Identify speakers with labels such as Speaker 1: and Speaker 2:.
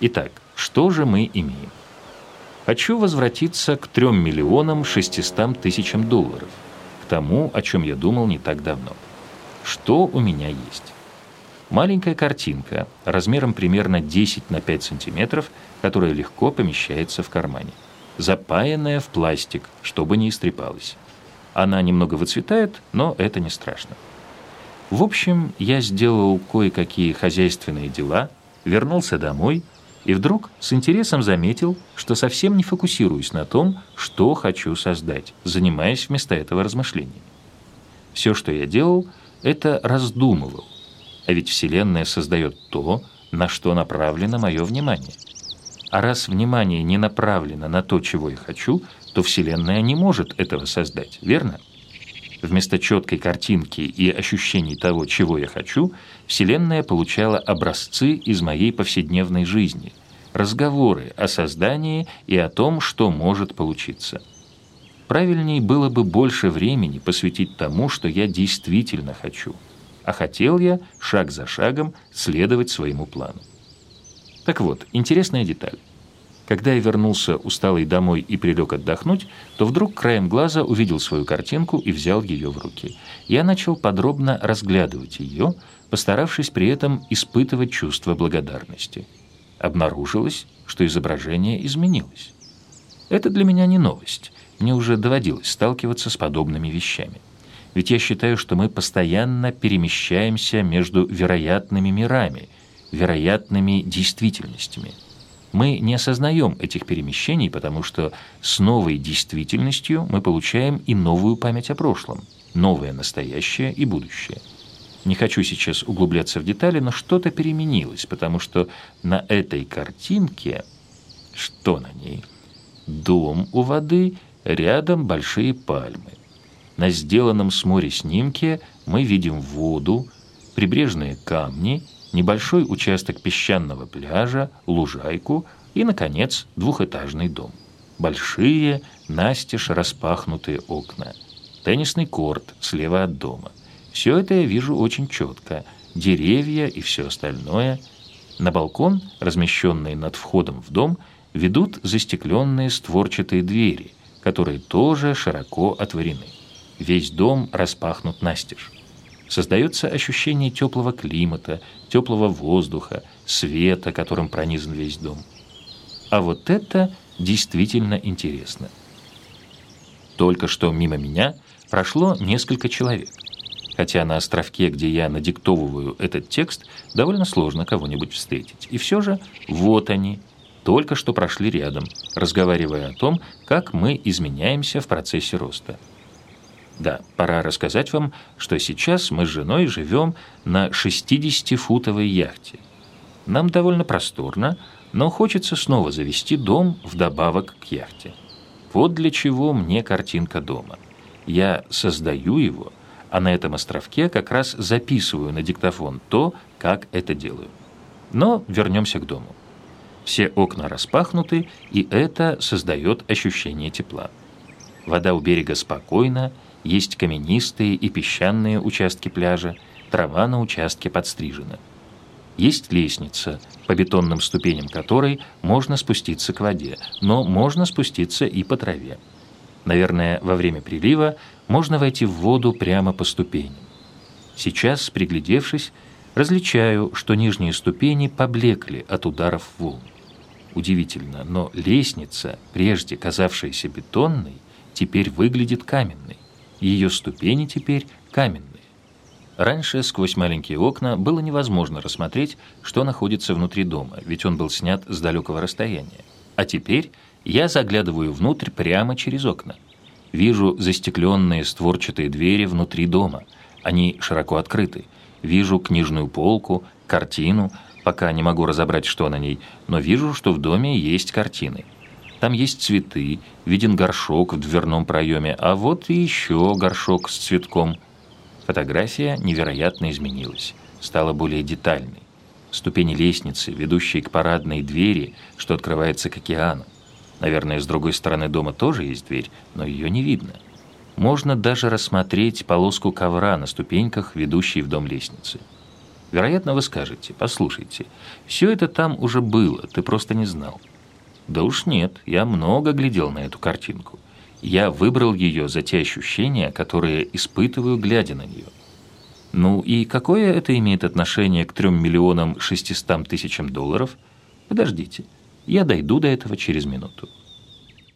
Speaker 1: Итак, что же мы имеем? Хочу возвратиться к 3 миллионам 600 тысячам долларов, к тому, о чем я думал не так давно. Что у меня есть? Маленькая картинка размером примерно 10 на 5 сантиметров, которая легко помещается в кармане. Запаянная в пластик, чтобы не истрепалась. Она немного выцветает, но это не страшно. В общем, я сделал кое-какие хозяйственные дела, вернулся домой и вдруг с интересом заметил, что совсем не фокусируюсь на том, что хочу создать, занимаясь вместо этого размышлениями. Все, что я делал, это раздумывал, а ведь Вселенная создает то, на что направлено мое внимание. А раз внимание не направлено на то, чего я хочу, то Вселенная не может этого создать, верно? Вместо четкой картинки и ощущений того, чего я хочу, Вселенная получала образцы из моей повседневной жизни, разговоры о создании и о том, что может получиться. Правильней было бы больше времени посвятить тому, что я действительно хочу. А хотел я, шаг за шагом, следовать своему плану. Так вот, интересная деталь. Когда я вернулся усталый домой и прилег отдохнуть, то вдруг краем глаза увидел свою картинку и взял ее в руки. Я начал подробно разглядывать ее, постаравшись при этом испытывать чувство благодарности. Обнаружилось, что изображение изменилось. Это для меня не новость. Мне уже доводилось сталкиваться с подобными вещами. Ведь я считаю, что мы постоянно перемещаемся между вероятными мирами, вероятными действительностями – мы не осознаем этих перемещений, потому что с новой действительностью мы получаем и новую память о прошлом, новое настоящее и будущее. Не хочу сейчас углубляться в детали, но что-то переменилось, потому что на этой картинке, что на ней? Дом у воды, рядом большие пальмы. На сделанном с моря снимке мы видим воду, прибрежные камни – небольшой участок песчаного пляжа, лужайку и, наконец, двухэтажный дом. Большие, настежь распахнутые окна. Теннисный корт слева от дома. Все это я вижу очень четко. Деревья и все остальное. На балкон, размещенный над входом в дом, ведут застекленные створчатые двери, которые тоже широко отворены. Весь дом распахнут настежь. Создается ощущение теплого климата, теплого воздуха, света, которым пронизан весь дом. А вот это действительно интересно. Только что мимо меня прошло несколько человек. Хотя на островке, где я надиктовываю этот текст, довольно сложно кого-нибудь встретить. И все же вот они, только что прошли рядом, разговаривая о том, как мы изменяемся в процессе роста. Да, пора рассказать вам, что сейчас мы с женой живем на 60-футовой яхте. Нам довольно просторно, но хочется снова завести дом вдобавок к яхте. Вот для чего мне картинка дома. Я создаю его, а на этом островке как раз записываю на диктофон то, как это делаю. Но вернемся к дому. Все окна распахнуты, и это создает ощущение тепла. Вода у берега спокойна, есть каменистые и песчаные участки пляжа, трава на участке подстрижена. Есть лестница, по бетонным ступеням которой можно спуститься к воде, но можно спуститься и по траве. Наверное, во время прилива можно войти в воду прямо по ступеням. Сейчас, приглядевшись, различаю, что нижние ступени поблекли от ударов волн. Удивительно, но лестница, прежде казавшаяся бетонной, теперь выглядит каменной. Ее ступени теперь каменные. Раньше сквозь маленькие окна было невозможно рассмотреть, что находится внутри дома, ведь он был снят с далекого расстояния. А теперь я заглядываю внутрь прямо через окна. Вижу застекленные створчатые двери внутри дома. Они широко открыты. Вижу книжную полку, картину, пока не могу разобрать, что на ней, но вижу, что в доме есть картины. Там есть цветы, виден горшок в дверном проеме, а вот и еще горшок с цветком. Фотография невероятно изменилась, стала более детальной. Ступени лестницы, ведущие к парадной двери, что открывается к океану. Наверное, с другой стороны дома тоже есть дверь, но ее не видно. Можно даже рассмотреть полоску ковра на ступеньках, ведущей в дом лестницы. Вероятно, вы скажете, послушайте, все это там уже было, ты просто не знал. Да уж нет, я много глядел на эту картинку. Я выбрал ее за те ощущения, которые испытываю, глядя на нее. Ну и какое это имеет отношение к 3 миллионам 600 тысячам долларов? Подождите, я дойду до этого через минуту.